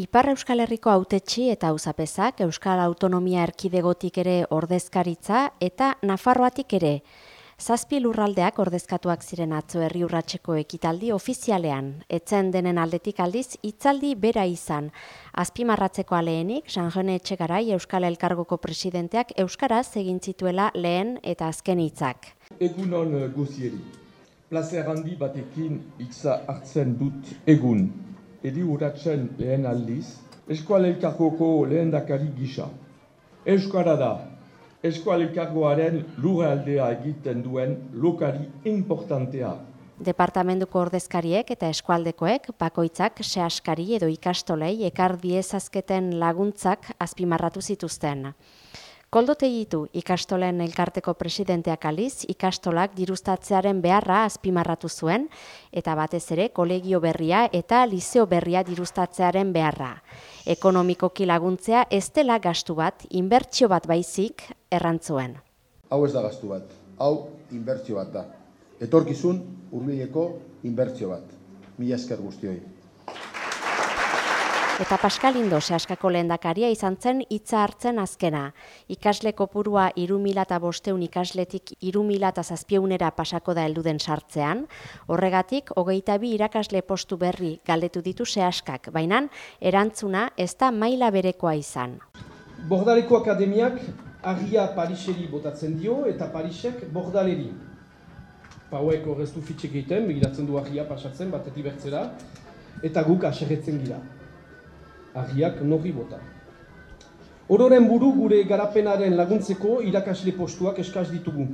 Ipar Euskal Herriko autetxi eta auzapezak Euskal Autonomia Erkidegotik ere ordezkaritza eta Nafarroatik ere. Zazpi lurraldeak ordezkatuak ziren atzo herri urratxeko ekitaldi ofizialean. Etzen denen aldetik aldiz, itzaldi bera izan. Azpimarratzeko aleenik, Sanjone Etxegarai Euskal Elkargoko presidenteak Euskaraz egin zituela lehen eta azken hitzak. Egunon guzieri. Plazer handi batekin hitza hartzen dut egun edi uratzen lehen aldiz, eskualelkargoko lehen dakari gisa. Euskara da, eskualelkargoaren lurraldea egiten duen lokari importantea. Departamentuko ordezkariek eta eskualdekoek bakoitzak sehaskari edo ikastolei ekar diezazketen laguntzak azpimarratu zituzten. Koldote ditu ikastolen elkarteko presidenteak aliz, ikastolak dirustatzearen beharra azpimarratu zuen, eta batez ere kolegio berria eta liceo berria dirustatzearen beharra. Ekonomikoki laguntzea ez dela gastu bat, inbertsio bat baizik errantzuen. Hau ez da gastu bat, hau inbertsio bat da. Etorkizun urbileko inbertsio bat. Mila esker guztioi. Eta Pascal Indo sehaskako lehendakaria izan zen hitza hartzen azkena. Ikasle kopurua iru mila eta bosteun ikasletik iru mila eta zazpieunera pasako da elduden sartzean. Horregatik, hogeita bi irakasle postu berri galdetu ditu sehaskak, baina erantzuna ez da maila berekoa izan. Bordaleko akademiak argia Pariseri botatzen dio eta Parisek bordaleri. Pauek horreztu fitxek egiten, begiratzen du argia pasatzen, batetik bertzera, eta guk aserretzen gira agiak nogi bota. Ororen buru gure garapenaren laguntzeko irakasle postuak eskaz ditugu.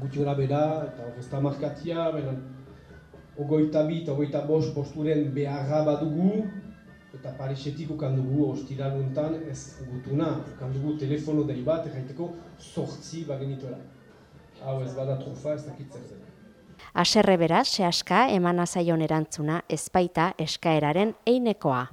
Guti gora bera, eta horrezta markatia, benen, ogoita bi eta ogoita bos posturen beharra badugu, eta Parisetik ukan dugu ostiraluntan ez gutuna, ukan dugu telefono deri bat, erraiteko sortzi bagenituela. Hau ez bada trufa ez dakitzen zen. Aserre beraz, sehaska eman azaion erantzuna ezpaita eskaeraren einekoa.